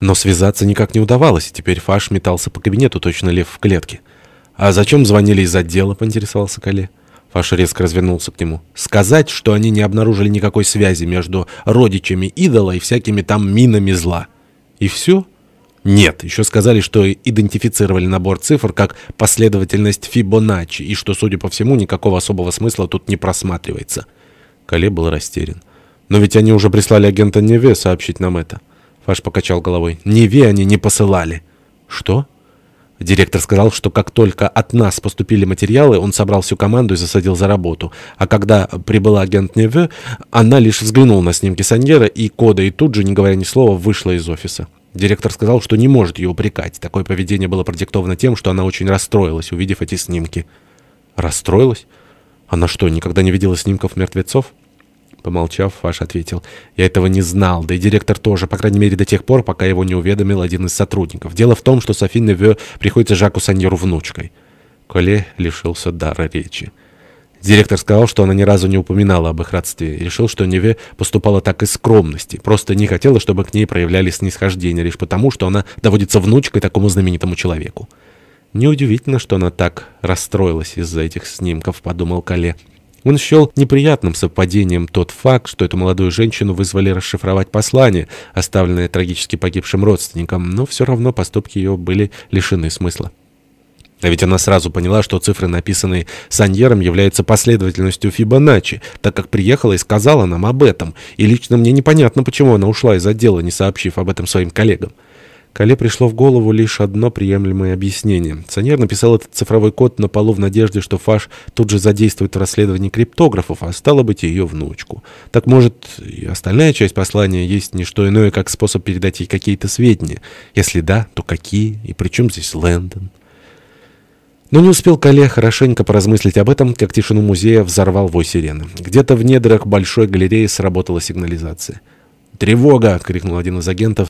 Но связаться никак не удавалось, и теперь Фаш метался по кабинету, точно лев в клетке. «А зачем звонили из отдела?» — поинтересовался Кале. Фаш резко развернулся к нему. «Сказать, что они не обнаружили никакой связи между родичами идола и всякими там минами зла. И все?» «Нет, еще сказали, что идентифицировали набор цифр как последовательность Фибоначчи, и что, судя по всему, никакого особого смысла тут не просматривается». Кале был растерян. «Но ведь они уже прислали агента Неве сообщить нам это». Фаш покачал головой. «Неве они не посылали». «Что?» Директор сказал, что как только от нас поступили материалы, он собрал всю команду и засадил за работу. А когда прибыла агент Неве, она лишь взглянула на снимки Саньера и кода, и тут же, не говоря ни слова, вышла из офиса. Директор сказал, что не может ее упрекать. Такое поведение было продиктовано тем, что она очень расстроилась, увидев эти снимки. «Расстроилась? Она что, никогда не видела снимков мертвецов?» Помолчав, Фаш ответил. «Я этого не знал, да и директор тоже, по крайней мере, до тех пор, пока его не уведомил один из сотрудников. Дело в том, что Софи Неве приходится Жаку Саньеру внучкой». Коле лишился дара речи. Директор сказал, что она ни разу не упоминала об их родстве, и решил, что Неве поступала так из скромности, просто не хотела, чтобы к ней проявляли снисхождение, лишь потому, что она доводится внучкой такому знаменитому человеку. «Неудивительно, что она так расстроилась из-за этих снимков», — подумал Кале. Он счел неприятным совпадением тот факт, что эту молодую женщину вызвали расшифровать послание, оставленное трагически погибшим родственникам, но все равно поступки ее были лишены смысла. А ведь она сразу поняла, что цифры, написанные Саньером, являются последовательностью Фибоначчи, так как приехала и сказала нам об этом, и лично мне непонятно, почему она ушла из отдела, не сообщив об этом своим коллегам. Кале пришло в голову лишь одно приемлемое объяснение. Саньер написал этот цифровой код на полу в надежде, что Фаш тут же задействует в расследовании криптографов, а стало быть ее внучку. Так может и остальная часть послания есть не что иное, как способ передать ей какие-то сведения? Если да, то какие? И при чем здесь Лэндон? Но не успел Кале хорошенько поразмыслить об этом, как тишину музея взорвал вой сирены. Где-то в недрах большой галереи сработала сигнализация. «Тревога!» — крикнул один из агентов.